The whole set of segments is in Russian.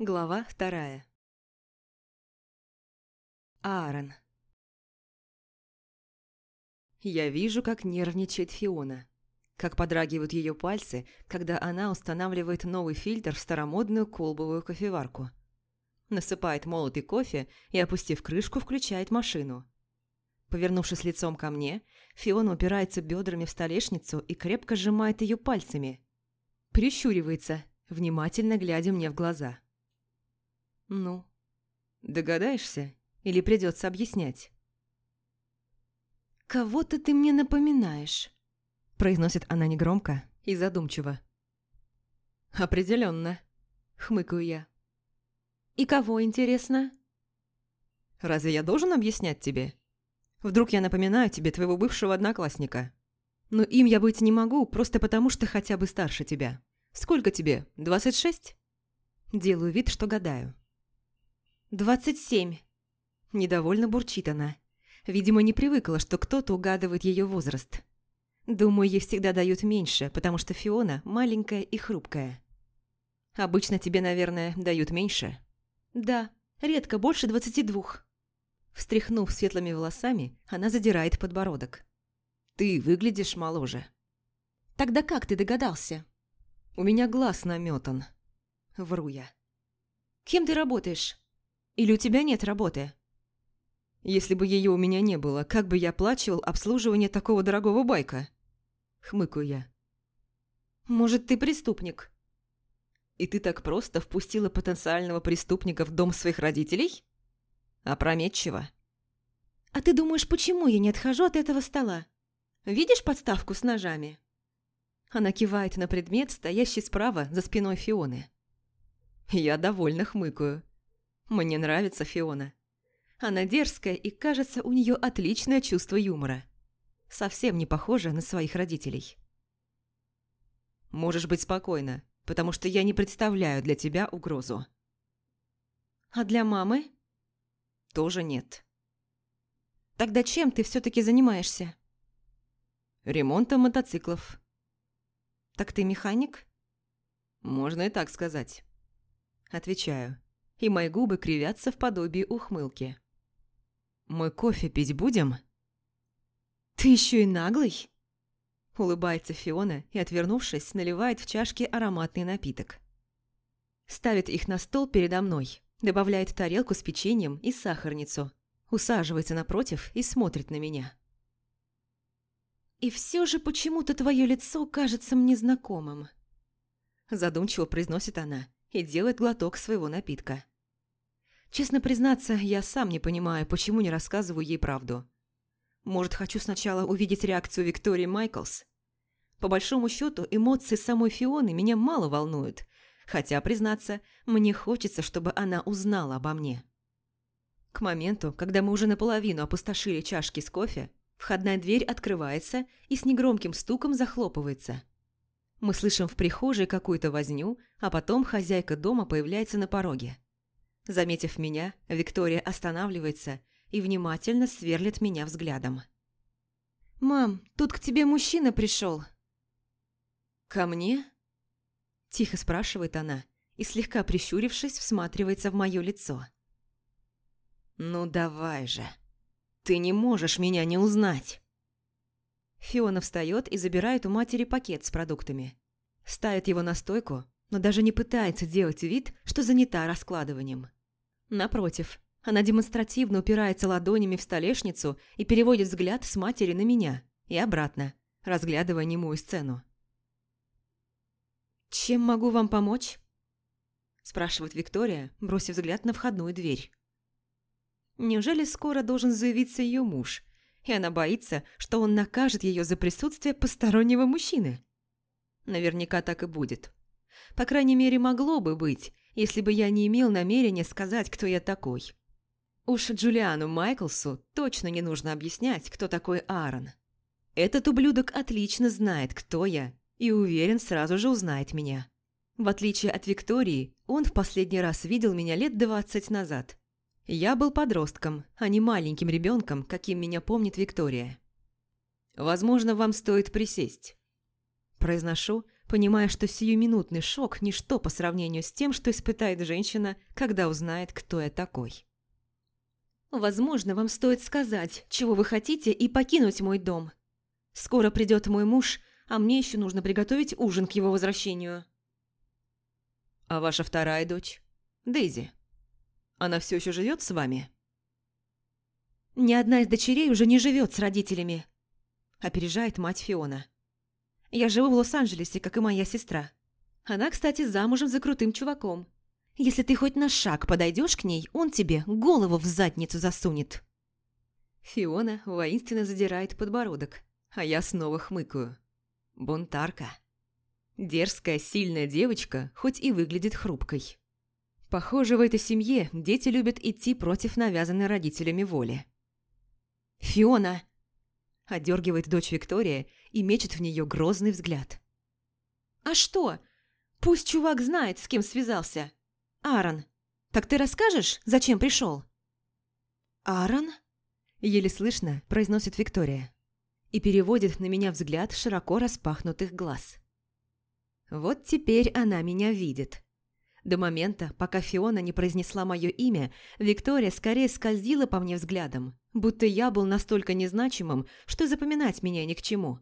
Глава вторая. Аарон. Я вижу, как нервничает Фиона. Как подрагивают ее пальцы, когда она устанавливает новый фильтр в старомодную колбовую кофеварку. Насыпает молотый кофе и, опустив крышку, включает машину. Повернувшись лицом ко мне, Фиона упирается бедрами в столешницу и крепко сжимает ее пальцами. Прищуривается, внимательно глядя мне в глаза. «Ну, догадаешься? Или придется объяснять?» «Кого-то ты мне напоминаешь», – произносит она негромко и задумчиво. «Определенно», – хмыкаю я. «И кого, интересно?» «Разве я должен объяснять тебе? Вдруг я напоминаю тебе твоего бывшего одноклассника? Но им я быть не могу, просто потому что хотя бы старше тебя. Сколько тебе, двадцать шесть?» Делаю вид, что гадаю. «Двадцать семь!» Недовольно бурчит она. Видимо, не привыкла, что кто-то угадывает ее возраст. Думаю, ей всегда дают меньше, потому что Фиона маленькая и хрупкая. Обычно тебе, наверное, дают меньше? Да, редко больше двадцати двух. Встряхнув светлыми волосами, она задирает подбородок. Ты выглядишь моложе. Тогда как ты догадался? У меня глаз наметан. Вру я. Кем ты работаешь? Или у тебя нет работы? Если бы ее у меня не было, как бы я оплачивал обслуживание такого дорогого байка? Хмыкаю я. Может, ты преступник? И ты так просто впустила потенциального преступника в дом своих родителей? Опрометчиво. А ты думаешь, почему я не отхожу от этого стола? Видишь подставку с ножами? Она кивает на предмет, стоящий справа за спиной Фионы. Я довольно хмыкаю. Мне нравится Фиона. Она дерзкая и, кажется, у нее отличное чувство юмора. Совсем не похожа на своих родителей. Можешь быть спокойна, потому что я не представляю для тебя угрозу. А для мамы? Тоже нет. Тогда чем ты все-таки занимаешься? Ремонтом мотоциклов. Так ты механик? Можно и так сказать. Отвечаю и мои губы кривятся в подобии ухмылки. «Мы кофе пить будем?» «Ты еще и наглый?» Улыбается Фиона и, отвернувшись, наливает в чашки ароматный напиток. Ставит их на стол передо мной, добавляет тарелку с печеньем и сахарницу, усаживается напротив и смотрит на меня. «И все же почему-то твое лицо кажется мне знакомым», задумчиво произносит она и делает глоток своего напитка. Честно признаться, я сам не понимаю, почему не рассказываю ей правду. Может, хочу сначала увидеть реакцию Виктории Майклс? По большому счету, эмоции самой Фионы меня мало волнуют, хотя, признаться, мне хочется, чтобы она узнала обо мне. К моменту, когда мы уже наполовину опустошили чашки с кофе, входная дверь открывается и с негромким стуком захлопывается – мы слышим в прихожей какую-то возню, а потом хозяйка дома появляется на пороге. Заметив меня, Виктория останавливается и внимательно сверлит меня взглядом. «Мам, тут к тебе мужчина пришел». «Ко мне?» Тихо спрашивает она и, слегка прищурившись, всматривается в мое лицо. «Ну давай же, ты не можешь меня не узнать!» Фиона встает и забирает у матери пакет с продуктами. Ставит его на стойку, но даже не пытается делать вид, что занята раскладыванием. Напротив, она демонстративно упирается ладонями в столешницу и переводит взгляд с матери на меня и обратно, разглядывая немую сцену. «Чем могу вам помочь?» спрашивает Виктория, бросив взгляд на входную дверь. Неужели скоро должен заявиться ее муж, и она боится, что он накажет ее за присутствие постороннего мужчины. Наверняка так и будет. По крайней мере, могло бы быть, если бы я не имел намерения сказать, кто я такой. Уж Джулиану Майклсу точно не нужно объяснять, кто такой Аарон. Этот ублюдок отлично знает, кто я, и уверен, сразу же узнает меня. В отличие от Виктории, он в последний раз видел меня лет двадцать назад – я был подростком, а не маленьким ребенком, каким меня помнит Виктория. «Возможно, вам стоит присесть». Произношу, понимая, что сиюминутный шок – ничто по сравнению с тем, что испытает женщина, когда узнает, кто я такой. «Возможно, вам стоит сказать, чего вы хотите, и покинуть мой дом. Скоро придет мой муж, а мне еще нужно приготовить ужин к его возвращению». «А ваша вторая дочь? Дейзи? Она все еще живет с вами?» «Ни одна из дочерей уже не живет с родителями», – опережает мать Фиона. «Я живу в Лос-Анджелесе, как и моя сестра. Она, кстати, замужем за крутым чуваком. Если ты хоть на шаг подойдешь к ней, он тебе голову в задницу засунет». Фиона воинственно задирает подбородок, а я снова хмыкаю. Бунтарка. Дерзкая, сильная девочка, хоть и выглядит хрупкой. Похоже, в этой семье дети любят идти против навязанной родителями воли. «Фиона!» – одергивает дочь Виктория и мечет в нее грозный взгляд. «А что? Пусть чувак знает, с кем связался. Аарон, так ты расскажешь, зачем пришел?» «Аарон?» – еле слышно произносит Виктория и переводит на меня взгляд широко распахнутых глаз. Вот теперь она меня видит. До момента, пока Фиона не произнесла мое имя, Виктория скорее скользила по мне взглядом, будто я был настолько незначимым, что запоминать меня ни к чему.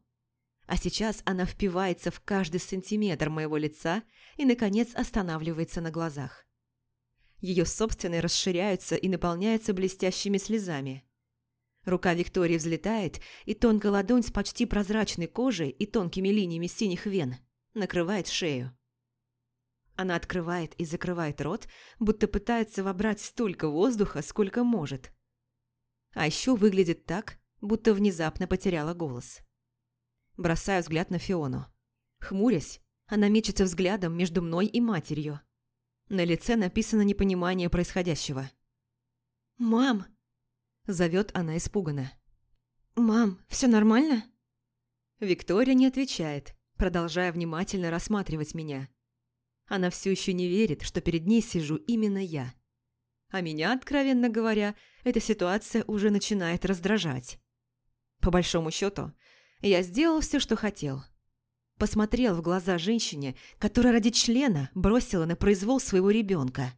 А сейчас она впивается в каждый сантиметр моего лица и, наконец, останавливается на глазах. Ее собственные расширяются и наполняются блестящими слезами. Рука Виктории взлетает, и тонкая ладонь с почти прозрачной кожей и тонкими линиями синих вен накрывает шею. Она открывает и закрывает рот, будто пытается вобрать столько воздуха, сколько может. А еще выглядит так, будто внезапно потеряла голос. Бросаю взгляд на Фиону. Хмурясь, она мечется взглядом между мной и матерью. На лице написано непонимание происходящего. «Мам!» – зовет она испуганно. «Мам, все нормально?» Виктория не отвечает, продолжая внимательно рассматривать меня – она все еще не верит, что перед ней сижу именно я. А меня, откровенно говоря, эта ситуация уже начинает раздражать. По большому счету, я сделал все, что хотел. Посмотрел в глаза женщине, которая ради члена бросила на произвол своего ребенка.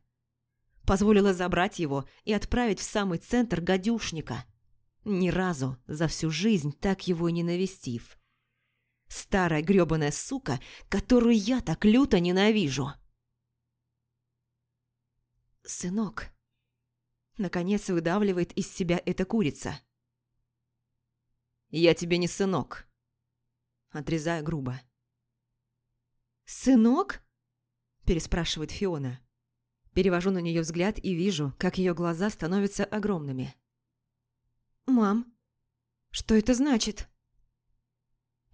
Позволила забрать его и отправить в самый центр гадюшника. Ни разу за всю жизнь так его и не навестив. Старая грёбаная сука, которую я так люто ненавижу. «Сынок», — наконец выдавливает из себя эта курица. «Я тебе не сынок», — отрезаю грубо. «Сынок?» – переспрашивает Фиона. Перевожу на нее взгляд и вижу, как ее глаза становятся огромными. «Мам, что это значит?»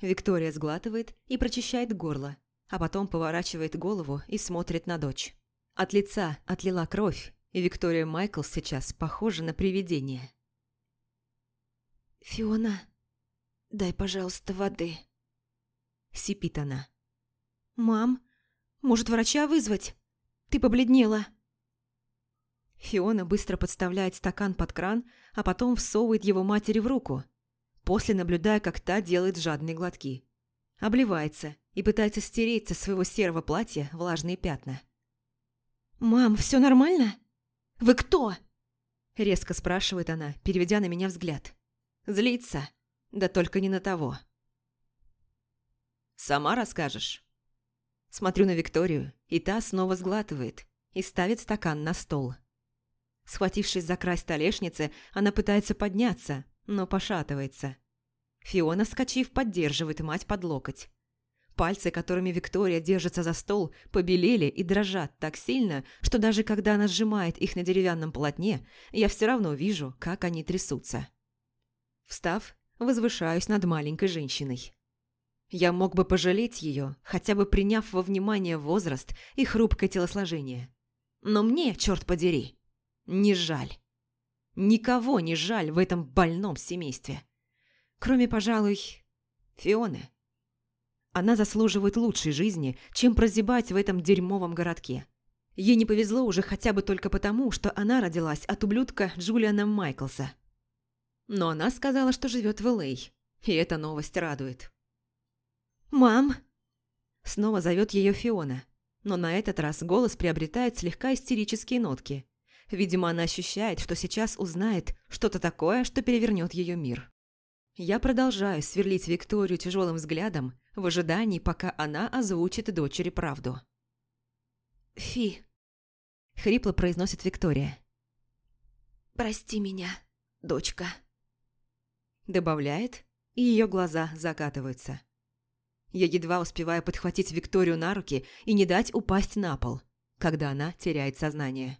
Виктория сглатывает и прочищает горло, а потом поворачивает голову и смотрит на дочь. От лица отлила кровь, и Виктория Майклс сейчас похожа на привидение. «Фиона, дай, пожалуйста, воды», – сипит она. «Мам, может, врача вызвать? Ты побледнела». Фиона быстро подставляет стакан под кран, а потом всовывает его матери в руку, после наблюдая, как та делает жадные глотки. Обливается и пытается стереть со своего серого платья влажные пятна. «Мам, все нормально? Вы кто?» Резко спрашивает она, переведя на меня взгляд. Злится, да только не на того. «Сама расскажешь?» Смотрю на Викторию, и та снова сглатывает и ставит стакан на стол. Схватившись за край столешницы, она пытается подняться, но пошатывается. Фиона, вскочив, поддерживает мать под локоть. Пальцы, которыми Виктория держится за стол, побелели и дрожат так сильно, что даже когда она сжимает их на деревянном полотне, я все равно вижу, как они трясутся. Встав, возвышаюсь над маленькой женщиной. Я мог бы пожалеть ее, хотя бы приняв во внимание возраст и хрупкое телосложение. Но мне, черт подери, не жаль. Никого не жаль в этом больном семействе. Кроме, пожалуй, Фионы. Она заслуживает лучшей жизни, чем прозябать в этом дерьмовом городке. Ей не повезло уже хотя бы только потому, что она родилась от ублюдка Джулиана Майклса. Но она сказала, что живет в Л.А., и эта новость радует. «Мам!» Снова зовет ее Фиона, но на этот раз голос приобретает слегка истерические нотки. Видимо, она ощущает, что сейчас узнает что-то такое, что перевернет ее мир. Я продолжаю сверлить Викторию тяжелым взглядом в ожидании, пока она озвучит дочери правду. «Фи», — хрипло произносит Виктория. «Прости меня, дочка», — добавляет, и ее глаза закатываются. Я едва успеваю подхватить Викторию на руки и не дать упасть на пол, когда она теряет сознание.